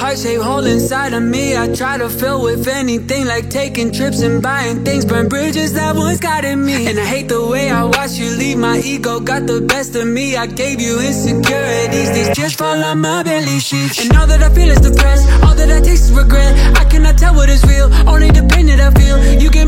Heart-shaped hole inside of me. I try to fill with anything Like taking trips and buying things. Burn bridges that once got in me. And I hate the way I watch you leave. My ego got the best of me. I gave you insecurities. These tears fall on my belly sheets. And all that I feel is depressed. All that I taste is regret. I cannot tell what is real. Only the pain that I feel. You get